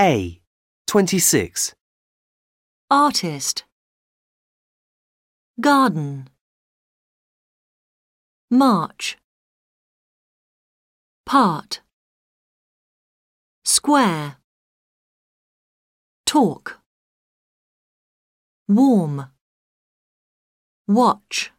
A. 26. artist, garden, march, part, square, talk, warm, watch.